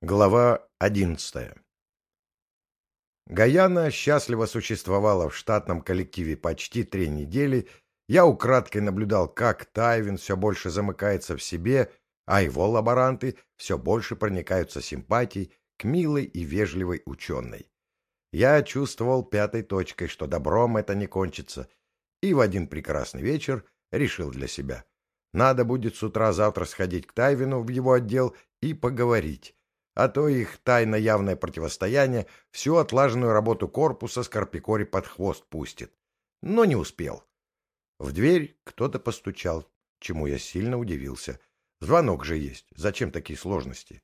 Глава одиннадцатая Гаяна счастливо существовала в штатном коллективе почти три недели. Я украдкой наблюдал, как Тайвин все больше замыкается в себе, а его лаборанты все больше проникаются симпатией к милой и вежливой ученой. Я чувствовал пятой точкой, что добром это не кончится, и в один прекрасный вечер решил для себя. Надо будет с утра завтра сходить к Тайвину в его отдел и поговорить а то их тайно-явное противостояние всю отлаженную работу корпуса Скорпикори под хвост пустит. Но не успел. В дверь кто-то постучал, чему я сильно удивился. Звонок же есть, зачем такие сложности?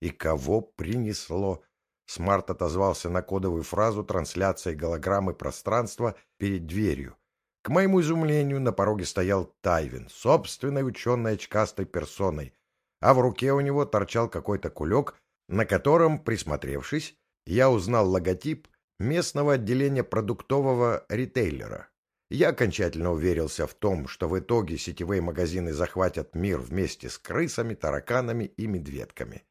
И кого принесло? Смарт отозвался на кодовую фразу трансляции голограммы пространства перед дверью. К моему изумлению, на пороге стоял Тайвин, собственной ученой очкастой персоной, а в руке у него торчал какой-то кулек на котором, присмотревшись, я узнал логотип местного отделения продуктового ритейлера. Я окончательно уверился в том, что в итоге сетевые магазины захватят мир вместе с крысами, тараканами и медведками.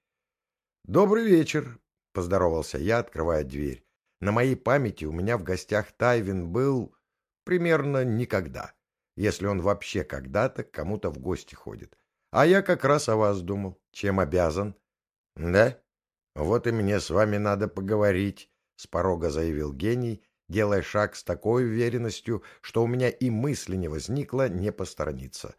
«Добрый вечер», — поздоровался я, открывая дверь. На моей памяти у меня в гостях Тайвин был примерно никогда, если он вообще когда-то кому-то в гости ходит. А я как раз о вас думал. Чем обязан? — Да? «Вот и мне с вами надо поговорить», — с порога заявил гений, делая шаг с такой уверенностью, что у меня и мысли не возникло не посторониться.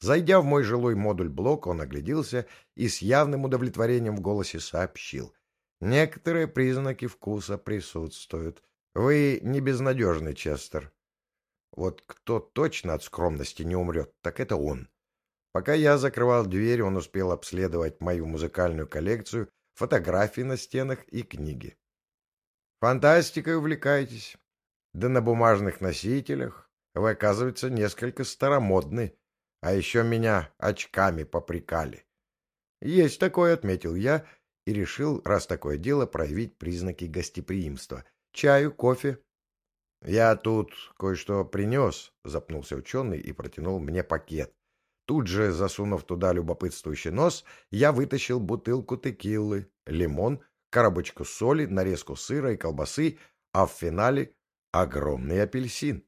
Зайдя в мой жилой модуль-блок, он огляделся и с явным удовлетворением в голосе сообщил. «Некоторые признаки вкуса присутствуют. Вы не безнадежный, Честер. Вот кто точно от скромности не умрет, так это он». Пока я закрывал дверь, он успел обследовать мою музыкальную коллекцию — фотографии на стенах и книги. Фантастикой увлекаетесь? Да на бумажных носителях вы, оказывается, несколько старомодны, а еще меня очками попрекали. Есть такое, отметил я, и решил, раз такое дело, проявить признаки гостеприимства. Чаю, кофе? Я тут кое-что принес, запнулся ученый и протянул мне пакет. Тут же, засунув туда любопытствующий нос, я вытащил бутылку текилы, лимон, коробочку соли, нарезку сыра и колбасы, а в финале огромный апельсин.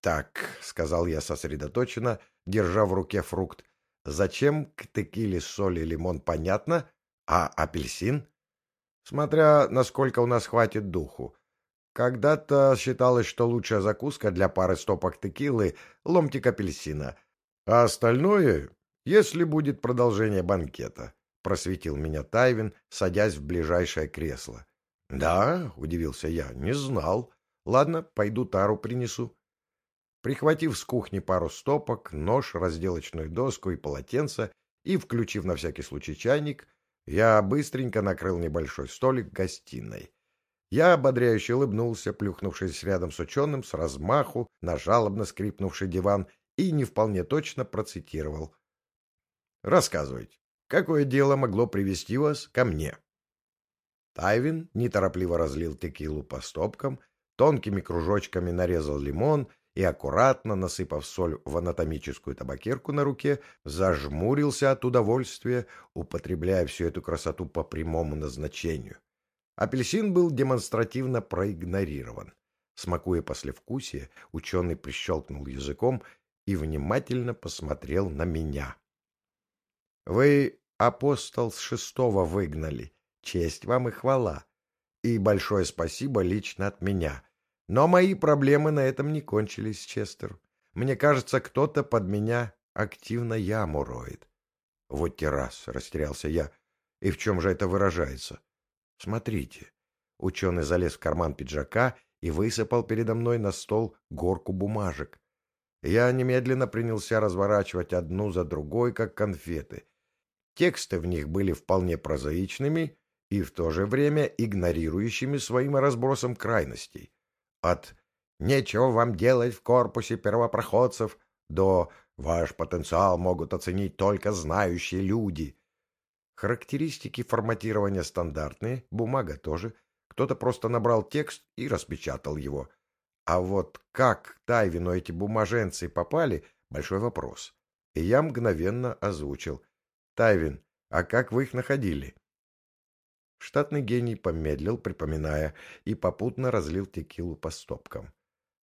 «Так», — сказал я сосредоточенно, держа в руке фрукт, — «зачем к текиле соли и лимон, понятно, а апельсин?» «Смотря, насколько у нас хватит духу. Когда-то считалось, что лучшая закуска для пары стопок текилы — ломтик апельсина — а остальное, если будет продолжение банкета, — просветил меня Тайвин, садясь в ближайшее кресло. — Да, — удивился я, — не знал. Ладно, пойду тару принесу. Прихватив с кухни пару стопок, нож, разделочную доску и полотенце и включив на всякий случай чайник, я быстренько накрыл небольшой столик в гостиной. Я ободряюще улыбнулся, плюхнувшись рядом с ученым с размаху на жалобно скрипнувший диван и не вполне точно процитировал. «Рассказывайте, какое дело могло привести вас ко мне?» Тайвин неторопливо разлил текилу по стопкам, тонкими кружочками нарезал лимон и, аккуратно насыпав соль в анатомическую табакерку на руке, зажмурился от удовольствия, употребляя всю эту красоту по прямому назначению. Апельсин был демонстративно проигнорирован. Смакуя послевкусие, ученый прищелкнул языком и внимательно посмотрел на меня. — Вы апостол с шестого выгнали. Честь вам и хвала. И большое спасибо лично от меня. Но мои проблемы на этом не кончились, Честер. Мне кажется, кто-то под меня активно яму роет. — Вот те раз, — растерялся я. — И в чем же это выражается? — Смотрите. Ученый залез в карман пиджака и высыпал передо мной на стол горку бумажек. Я немедленно принялся разворачивать одну за другой, как конфеты. Тексты в них были вполне прозаичными и в то же время игнорирующими своим разбросом крайностей. От «нечего вам делать в корпусе первопроходцев» до «ваш потенциал могут оценить только знающие люди». Характеристики форматирования стандартные, бумага тоже. Кто-то просто набрал текст и распечатал его. А вот как Тайвину эти бумаженцы попали — большой вопрос. И я мгновенно озвучил. «Тайвин, а как вы их находили?» Штатный гений помедлил, припоминая, и попутно разлил текилу по стопкам.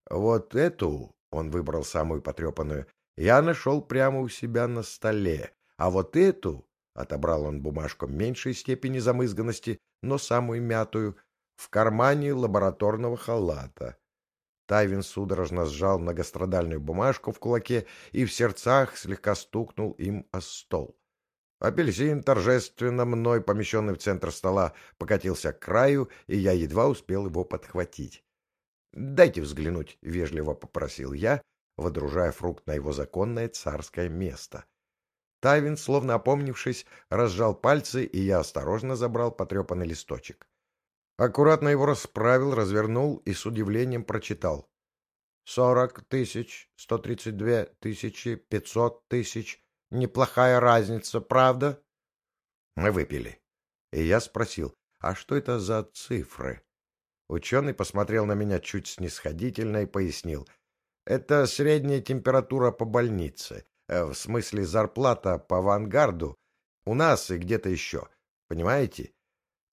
«Вот эту», — он выбрал самую потрепанную, — «я нашел прямо у себя на столе, а вот эту», — отобрал он бумажку меньшей степени замызганности, но самую мятую, в кармане лабораторного халата. Тайвин судорожно сжал многострадальную бумажку в кулаке и в сердцах слегка стукнул им о стол. Апельсин, торжественно мной помещенный в центр стола, покатился к краю, и я едва успел его подхватить. «Дайте взглянуть», — вежливо попросил я, водружая фрукт на его законное царское место. Тайвин, словно опомнившись, разжал пальцы, и я осторожно забрал потрепанный листочек. Аккуратно его расправил, развернул и с удивлением прочитал. «Сорок тысяч, сто тридцать две тысячи, пятьсот тысяч. Неплохая разница, правда?» Мы выпили. И я спросил, а что это за цифры? Ученый посмотрел на меня чуть снисходительно и пояснил. Это средняя температура по больнице. Э, в смысле зарплата по авангарду. У нас и где-то еще. Понимаете?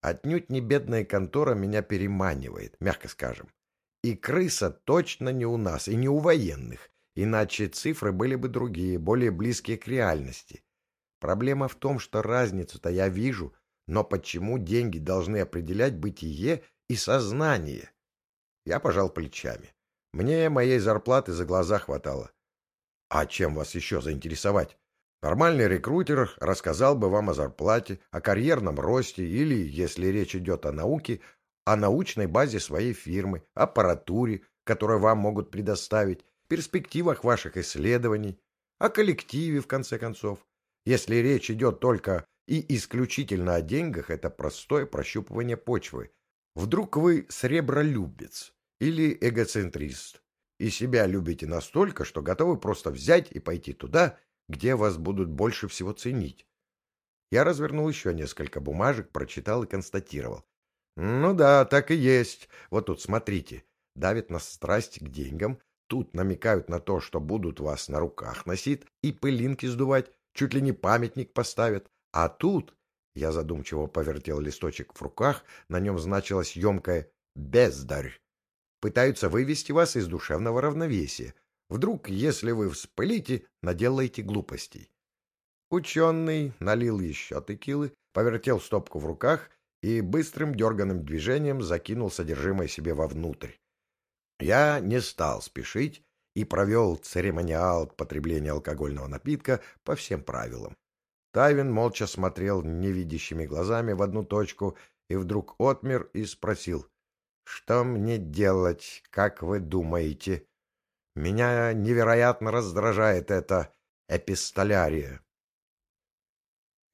Отнюдь не бедная контора меня переманивает, мягко скажем. И крыса точно не у нас, и не у военных, иначе цифры были бы другие, более близкие к реальности. Проблема в том, что разницу-то я вижу, но почему деньги должны определять бытие и сознание? Я пожал плечами. Мне моей зарплаты за глаза хватало. А чем вас еще заинтересовать? Нормальный рекрутер рассказал бы вам о зарплате, о карьерном росте или, если речь идет о науке, о научной базе своей фирмы, аппаратуре, которую вам могут предоставить, перспективах ваших исследований, о коллективе, в конце концов. Если речь идет только и исключительно о деньгах, это простое прощупывание почвы. Вдруг вы сребролюбец или эгоцентрист, и себя любите настолько, что готовы просто взять и пойти туда, где вас будут больше всего ценить. Я развернул еще несколько бумажек, прочитал и констатировал. Ну да, так и есть. Вот тут смотрите. Давит нас страсть к деньгам, тут намекают на то, что будут вас на руках носить и пылинки сдувать, чуть ли не памятник поставят. А тут, я задумчиво повертел листочек в руках, на нем значилось емкое «бездарь». Пытаются вывести вас из душевного равновесия, Вдруг, если вы вспылите, наделаете глупостей. Ученый налил еще текилы, повертел стопку в руках и быстрым дерганным движением закинул содержимое себе вовнутрь. Я не стал спешить и провел церемониал потребления алкогольного напитка по всем правилам. Тайвин молча смотрел невидящими глазами в одну точку и вдруг отмер и спросил, «Что мне делать, как вы думаете?» Меня невероятно раздражает эта эпистолярия.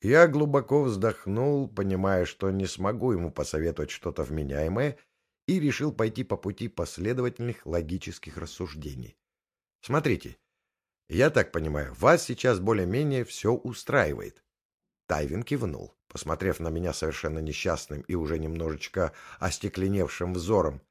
Я глубоко вздохнул, понимая, что не смогу ему посоветовать что-то вменяемое, и решил пойти по пути последовательных логических рассуждений. Смотрите, я так понимаю, вас сейчас более-менее все устраивает. Тайвин кивнул, посмотрев на меня совершенно несчастным и уже немножечко остекленевшим взором.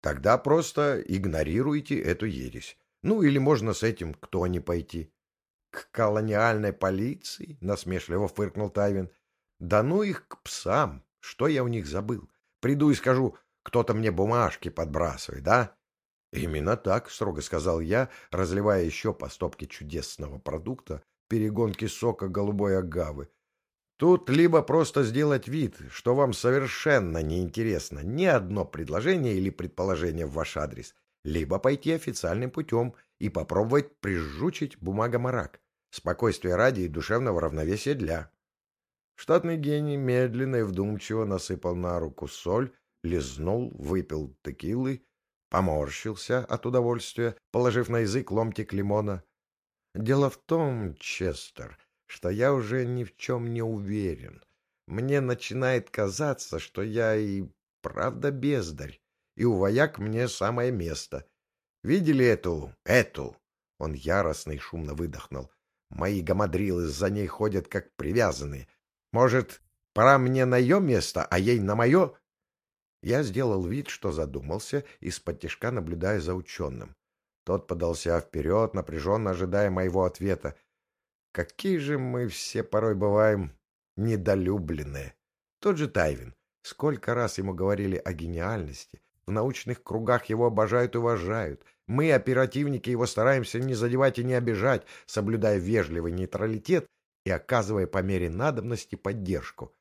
Тогда просто игнорируйте эту ересь. Ну, или можно с этим кто не пойти. — К колониальной полиции? — насмешливо фыркнул Тайвин. — Да ну их к псам! Что я у них забыл? Приду и скажу, кто-то мне бумажки подбрасывает, да? — Именно так, — строго сказал я, разливая еще по стопке чудесного продукта перегонки сока голубой агавы. Тут либо просто сделать вид, что вам совершенно неинтересно ни одно предложение или предположение в ваш адрес, либо пойти официальным путем и попробовать прижучить бумагомарак. Спокойствие ради и душевного равновесия для. Штатный гений медленно и вдумчиво насыпал на руку соль, лизнул, выпил текилы, поморщился от удовольствия, положив на язык ломтик лимона. Дело в том, Честер, что я уже ни в чем не уверен. Мне начинает казаться, что я и правда бездарь, и у вояк мне самое место. Видели эту, эту? Он яростно и шумно выдохнул. Мои гамадрилы за ней ходят как привязанные. Может, пора мне на ее место, а ей на мое? Я сделал вид, что задумался, из-под тяжка наблюдая за ученым. Тот подался вперед, напряженно ожидая моего ответа. Какие же мы все порой бываем недолюбленные. Тот же Тайвин. Сколько раз ему говорили о гениальности. В научных кругах его обожают и уважают. Мы, оперативники, его стараемся не задевать и не обижать, соблюдая вежливый нейтралитет и оказывая по мере надобности поддержку.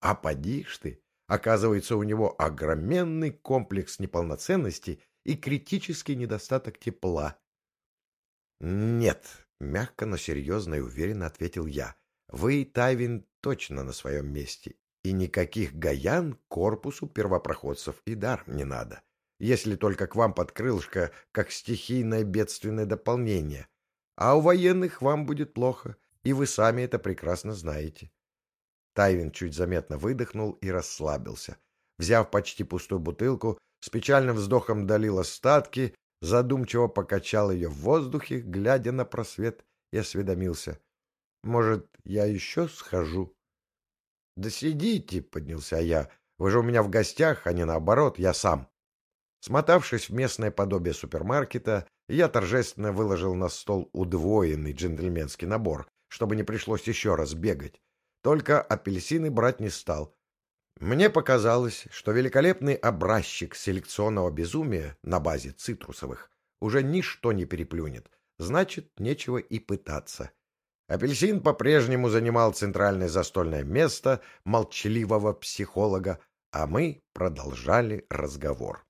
А поди ж ты, оказывается, у него огроменный комплекс неполноценности и критический недостаток тепла. Нет, мягко, но серьезно и уверенно ответил я. Вы, Тайвин, точно на своем месте, и никаких гаян корпусу первопроходцев и дар не надо, если только к вам под крылышко, как стихийное бедственное дополнение. А у военных вам будет плохо, и вы сами это прекрасно знаете. Тайвин чуть заметно выдохнул и расслабился. Взяв почти пустую бутылку, с печальным вздохом долил остатки, задумчиво покачал ее в воздухе, глядя на просвет, и осведомился. «Может, я еще схожу?» «Да сидите», — поднялся я. «Вы же у меня в гостях, а не наоборот, я сам». Смотавшись в местное подобие супермаркета, я торжественно выложил на стол удвоенный джентльменский набор, чтобы не пришлось еще раз бегать. Только апельсины брать не стал. Мне показалось, что великолепный образчик селекционного безумия на базе цитрусовых уже ничто не переплюнет, значит, нечего и пытаться. Апельсин по-прежнему занимал центральное застольное место молчаливого психолога, а мы продолжали разговор.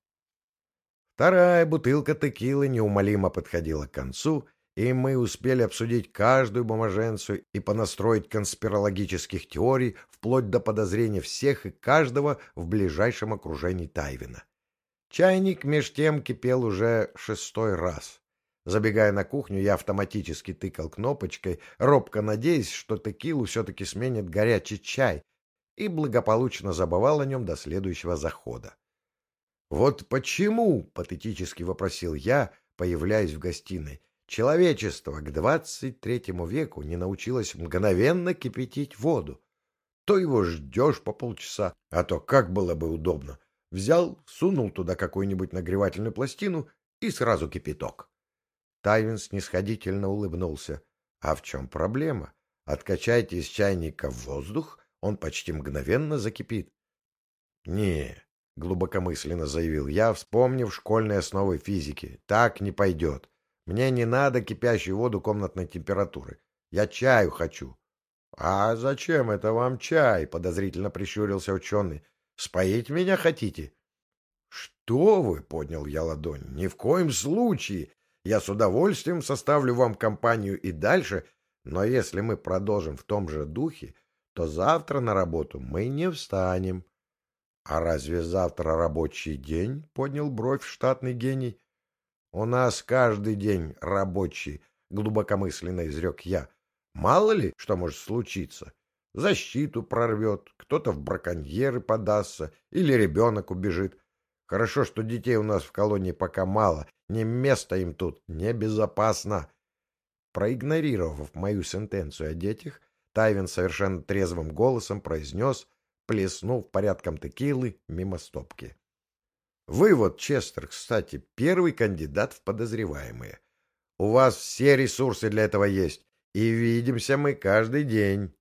Вторая бутылка текилы неумолимо подходила к концу, и мы успели обсудить каждую бумаженцию и понастроить конспирологических теорий вплоть до подозрения всех и каждого в ближайшем окружении Тайвина. Чайник меж тем кипел уже шестой раз. Забегая на кухню, я автоматически тыкал кнопочкой, робко надеясь, что текилу все-таки сменит горячий чай, и благополучно забывал о нем до следующего захода. «Вот почему?» — патетически вопросил я, появляясь в гостиной. «Человечество к двадцать третьему веку не научилось мгновенно кипятить воду. То его ждешь по полчаса, а то как было бы удобно. Взял, сунул туда какую-нибудь нагревательную пластину и сразу кипяток. Тайвин снисходительно улыбнулся. А в чем проблема? Откачайте из чайника воздух, он почти мгновенно закипит. Не, глубокомысленно заявил я, вспомнив школьные основы физики. Так не пойдет. Мне не надо кипящую воду комнатной температуры. Я чаю хочу. — А зачем это вам чай? — подозрительно прищурился ученый. — Споить меня хотите? — Что вы? — поднял я ладонь. — Ни в коем случае. Я с удовольствием составлю вам компанию и дальше, но если мы продолжим в том же духе, то завтра на работу мы не встанем. — А разве завтра рабочий день? — поднял бровь штатный гений. — У нас каждый день рабочий, — глубокомысленно изрек я. Мало ли, что может случиться. Защиту прорвет, кто-то в браконьеры подастся или ребенок убежит. Хорошо, что детей у нас в колонии пока мало, не место им тут, небезопасно. Проигнорировав мою сентенцию о детях, Тайвин совершенно трезвым голосом произнес, плеснув порядком текилы мимо стопки. Вы вот, Честер, кстати, первый кандидат в подозреваемые. У вас все ресурсы для этого есть, и видимся мы каждый день.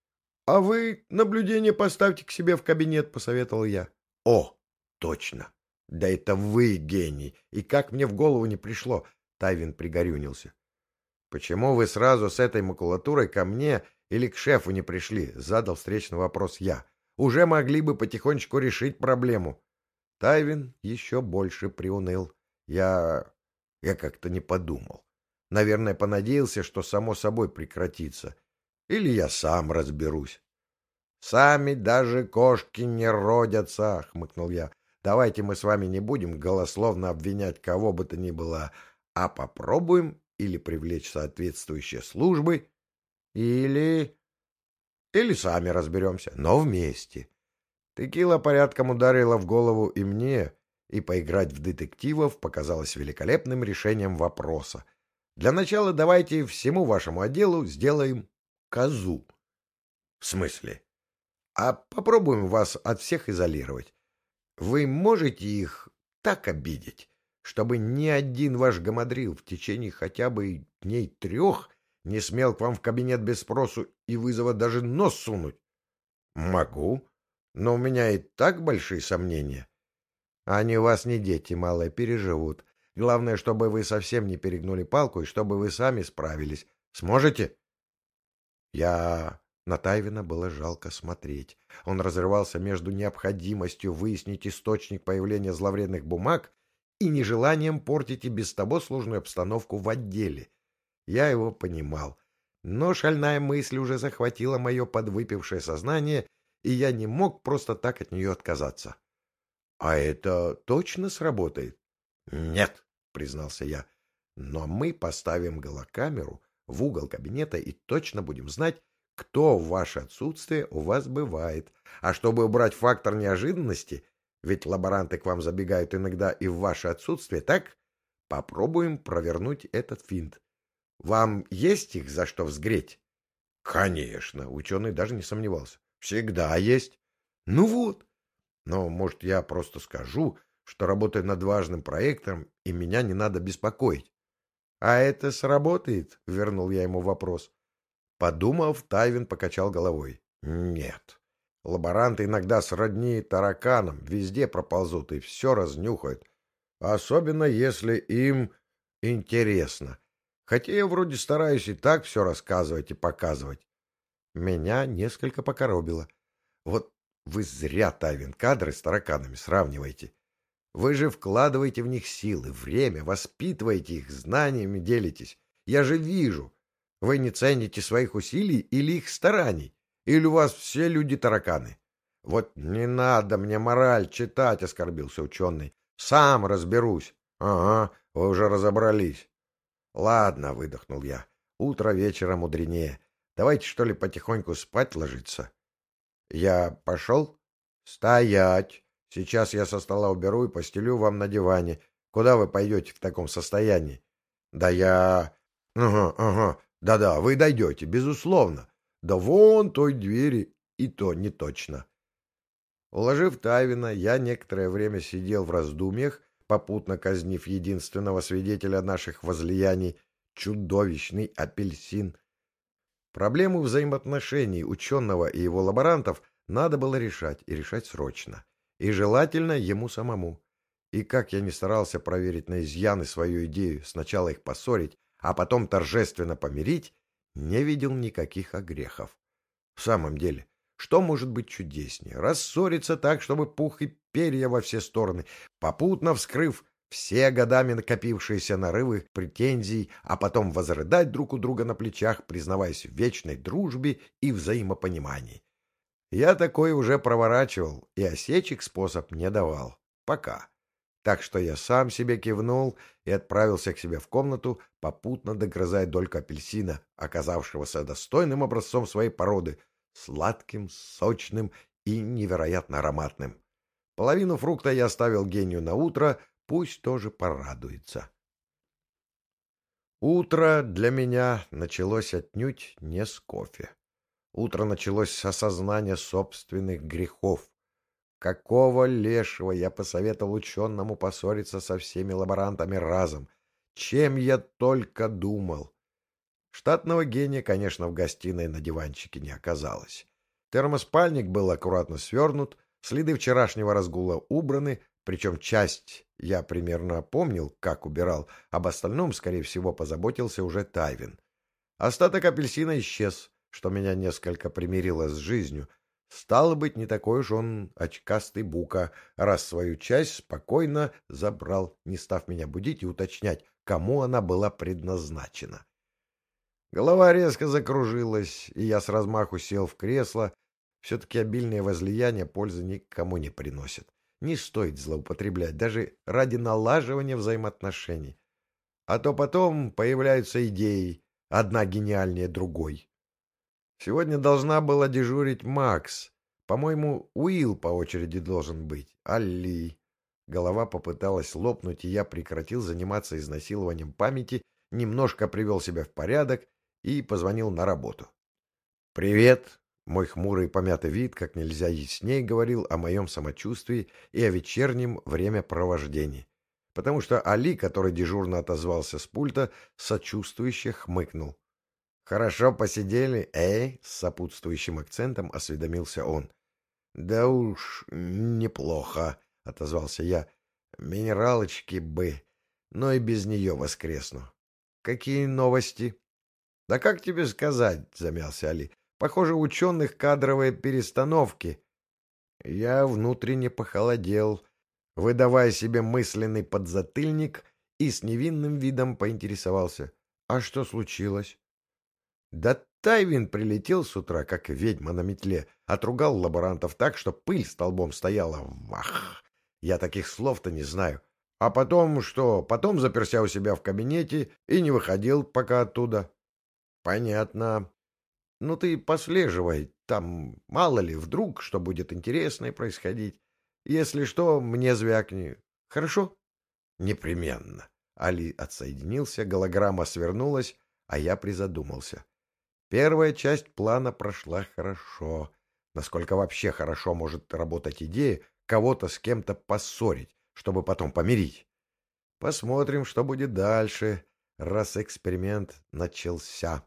— А вы наблюдение поставьте к себе в кабинет, — посоветовал я. — О, точно! Да это вы гений! И как мне в голову не пришло! Тайвин пригорюнился. Почему вы сразу с этой макулатурой ко мне или к шефу не пришли? Задал встречный вопрос я. Уже могли бы потихонечку решить проблему. Тайвин еще больше приуныл. Я... я как-то не подумал. Наверное, понадеялся, что само собой прекратится. Или я сам разберусь. — Сами даже кошки не родятся, — хмыкнул я. Давайте мы с вами не будем голословно обвинять кого бы то ни было, а попробуем или привлечь соответствующие службы, или... или сами разберемся, но вместе. Текила порядком ударила в голову и мне, и поиграть в детективов показалось великолепным решением вопроса. Для начала давайте всему вашему отделу сделаем козу. — В смысле? — А попробуем вас от всех изолировать. Вы можете их так обидеть, чтобы ни один ваш гамадрил в течение хотя бы дней трех не смел к вам в кабинет без спросу и вызова даже нос сунуть? — Могу. Но у меня и так большие сомнения. Они у вас не дети, малые, переживут. Главное, чтобы вы совсем не перегнули палку и чтобы вы сами справились. Сможете? Я... На Тайвина было жалко смотреть. Он разрывался между необходимостью выяснить источник появления зловредных бумаг и нежеланием портить и без того сложную обстановку в отделе. Я его понимал. Но шальная мысль уже захватила мое подвыпившее сознание, и я не мог просто так от нее отказаться. — А это точно сработает? — Нет, — признался я. — Но мы поставим голокамеру в угол кабинета и точно будем знать, кто в ваше отсутствие у вас бывает. А чтобы убрать фактор неожиданности, ведь лаборанты к вам забегают иногда и в ваше отсутствие, так? Попробуем провернуть этот финт. Вам есть их за что взгреть? Конечно, ученый даже не сомневался. Всегда есть. Ну вот. Но, может, я просто скажу, что работаю над важным проектом, и меня не надо беспокоить. — А это сработает? — вернул я ему вопрос. Подумав, Тайвин покачал головой. — Нет. Лаборанты иногда сродни тараканам, везде проползут и все разнюхают. Особенно, если им интересно. Хотя я вроде стараюсь и так все рассказывать и показывать. Меня несколько покоробило. Вот вы зря, Тайвин, кадры с тараканами сравниваете. Вы же вкладываете в них силы, время, воспитываете их, знаниями делитесь. Я же вижу. Вы не цените своих усилий или их стараний. Или у вас все люди тараканы. Вот не надо мне мораль читать, оскорбился ученый. Сам разберусь. Ага, вы уже разобрались. Ладно, выдохнул я. Утро вечера мудренее. Давайте, что ли, потихоньку спать ложиться. Я пошел? Стоять! Сейчас я со стола уберу и постелю вам на диване. Куда вы пойдете в таком состоянии? Да я... Ага, ага, да-да, вы дойдете, безусловно. Да вон той двери, и то не точно. Уложив Тайвина, я некоторое время сидел в раздумьях, попутно казнив единственного свидетеля наших возлияний, чудовищный апельсин. Проблему взаимоотношений ученого и его лаборантов надо было решать, и решать срочно и желательно ему самому. И как я не старался проверить на изъяны свою идею, сначала их поссорить, а потом торжественно помирить, не видел никаких огрехов. В самом деле, что может быть чудеснее? Рассориться так, чтобы пух и перья во все стороны, попутно вскрыв все годами накопившиеся нарывы, претензий, а потом возрыдать друг у друга на плечах, признаваясь в вечной дружбе и взаимопонимании. Я такой уже проворачивал, и осечек способ не давал. Пока. Так что я сам себе кивнул и отправился к себе в комнату, попутно догрызая дольку апельсина, оказавшегося достойным образцом своей породы, сладким, сочным и невероятно ароматным. Половину фрукта я оставил гению на утро, пусть тоже порадуется. Утро для меня началось отнюдь не с кофе. Утро началось с осознания собственных грехов. Какого лешего я посоветовал ученому поссориться со всеми лаборантами разом? Чем я только думал! Штатного гения, конечно, в гостиной на диванчике не оказалось. Термоспальник был аккуратно свернут, следы вчерашнего разгула убраны, причем часть я примерно помнил, как убирал, об остальном, скорее всего, позаботился уже Тайвин. Остаток апельсина исчез, что меня несколько примирило с жизнью. Стало быть, не такой уж он очкастый бука, раз свою часть спокойно забрал, не став меня будить и уточнять, кому она была предназначена. Голова резко закружилась, и я с размаху сел в кресло. Все-таки обильные возлияния пользы никому не приносят. Не стоит злоупотреблять, даже ради налаживания взаимоотношений. А то потом появляются идеи, одна гениальнее другой. Сегодня должна была дежурить Макс. По-моему, Уилл по очереди должен быть. Али. Голова попыталась лопнуть, и я прекратил заниматься изнасилованием памяти, немножко привел себя в порядок и позвонил на работу. «Привет!» Мой хмурый помятый вид как нельзя ясней говорил о моем самочувствии и о вечернем времяпровождении. Потому что Али, который дежурно отозвался с пульта, сочувствующе хмыкнул. «Хорошо посидели, эй?» — с сопутствующим акцентом осведомился он. Да уж, неплохо, — отозвался я. Минералочки бы, но и без нее воскресну. Какие новости? Да как тебе сказать, — замялся Али. Похоже, ученых кадровые перестановки. Я внутренне похолодел, выдавая себе мысленный подзатыльник и с невинным видом поинтересовался. А что случилось? Да Тайвин прилетел с утра, как ведьма на метле, отругал лаборантов так, что пыль столбом стояла. Вах! Я таких слов-то не знаю. А потом что? Потом заперся у себя в кабинете и не выходил пока оттуда. Понятно. Ну ты послеживай, там мало ли, вдруг что будет интересное происходить. Если что, мне звякни. Хорошо? Непременно. Али отсоединился, голограмма свернулась, а я призадумался. Первая часть плана прошла хорошо. Насколько вообще хорошо может работать идея кого-то с кем-то поссорить, чтобы потом помирить. Посмотрим, что будет дальше, раз эксперимент начался.